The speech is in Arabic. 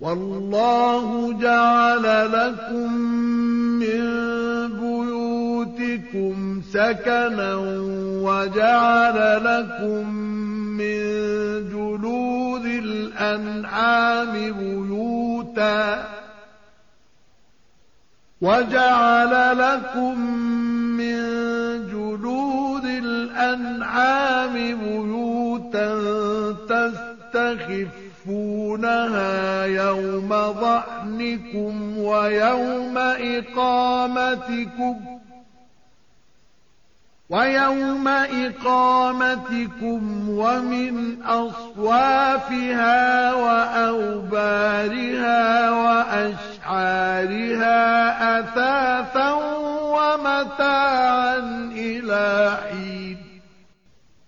والله جعل لكم من بيوتكم سكنا وجعل لكم من جلود الأنعام بيوتا وجعل لكم من جلود الأنعام بيوتا تستخفونها يوم ضعنكم ويوم إقامتكم ويوم إقامتكم ومن أصوافها وأوبارها وأشعارها أثاثا ومتاعا